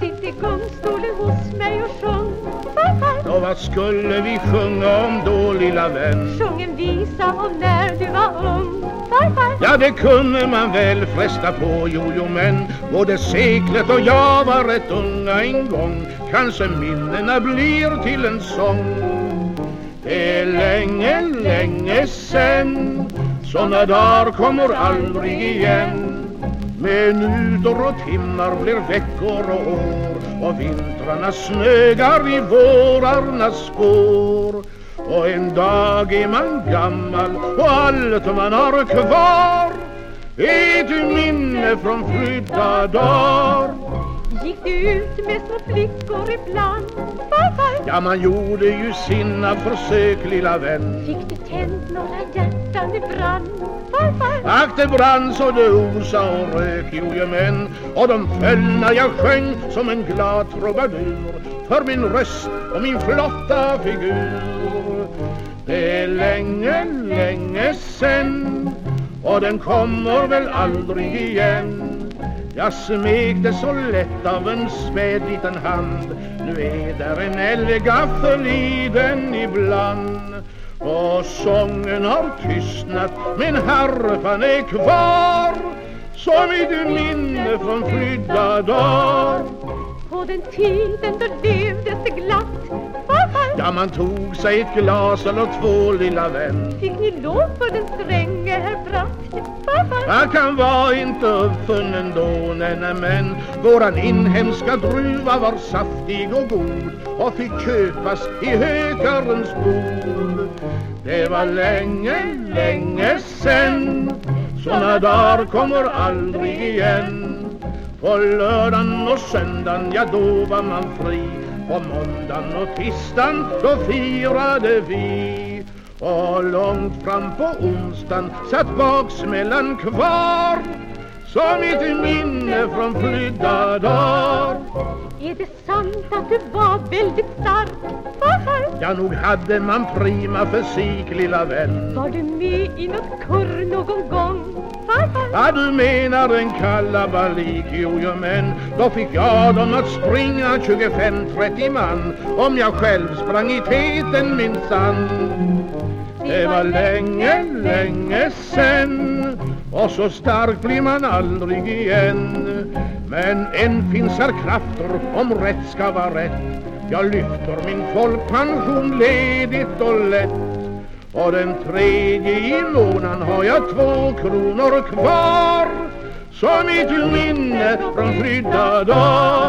Sitt i gungstolen hos mig och sjung Och vad skulle vi sjunga om då lilla vän? Sjung en visa om när du var ung Farfar Ja det kunde man väl fresta på jojo men Både seklet och jag var rätt unga en gång. Kanske minnena blir till en sång. Det är länge, länge sen. Såna dagar kommer aldrig igen Minuter och timmar blir veckor och år Och vintrarna snögar i vårarnas spår. Och en dag är man gammal och allt man har kvar är ett minne från flydda dagar. Gick du ut med små flickor ibland Ja, man gjorde ju sina försök, lilla vän. Fick du tänt några hjärtan det brann Farfar? Ack, det brann så det osa och rök, jojomän Och de föll när jag sjöng som en glad trubadur För min röst och min flotta figur. Det är länge, länge sen Och den kommer väl aldrig igen jag smekte så lätt av en späd liten hand. Nu är där en älgaffel i den ibland. Och sången har tystnat men harpan är kvar. Som ett minne från flydda dagar. På den tiden då levdes det glatt. Ja, man tog sig ett glas eller två, lilla vän. Fick ni lov för den stränge herr Bratt? Han kan vara inte uppfunnen då, nej, nej, men. Våran inhemska druva var saftig och god Och fick köpas i hökarens bod Det var länge, länge sen. Såna dagar kommer aldrig igen på lördagen och söndagen, ja då var man fri. På måndagen och tisdagen, då firade vi. Och långt fram på onsdagen satt baksmällan kvar Som ett minne från flydda dagar. Är det sant att du var väldigt stark? Ja, nog hade man prima fysik, lilla vän. Var du med i något kurr någon gång? Ja, du menar en kalabalik, jojomän Då fick jag dem att springa 25-30 man Om jag själv sprang i täten minsann. Det var länge, länge sen Och så stark blir man aldrig igen. Men än finns här krafter om rätt ska vara rätt. Jag lyfter min folkpension ledigt och lätt. Och den tredje i månaden har jag två kronor kvar. Som ett minne från flydda dagar